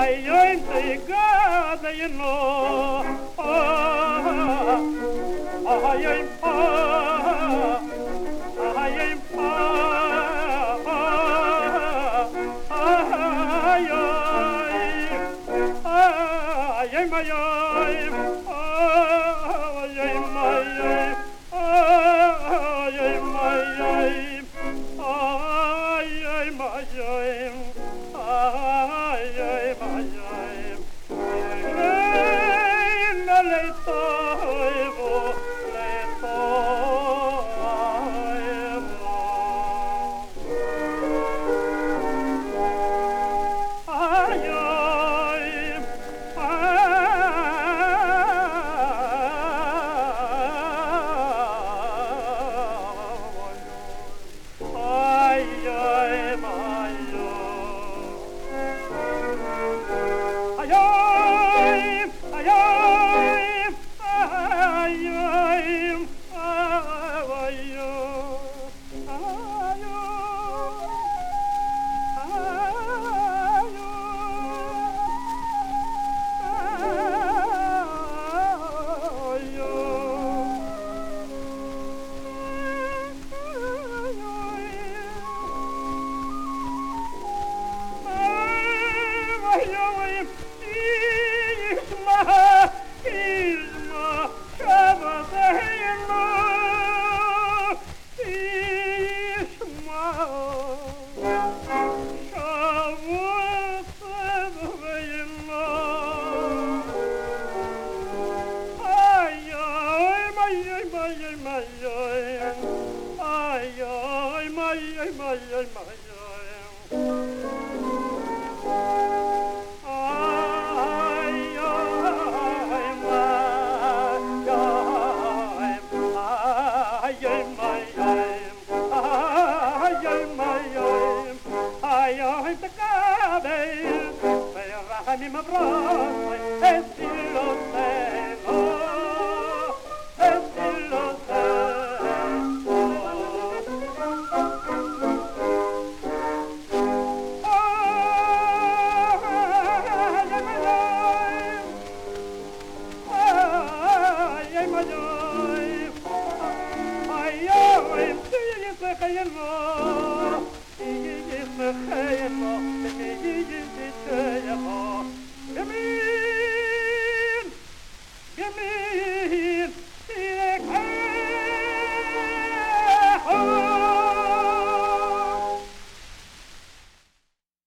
ay yoy te gada yno ay ay pa ay ay pa ay ay ay ay ay, ay, ay, ay, ay, ay, ay, I'm a brother, Let me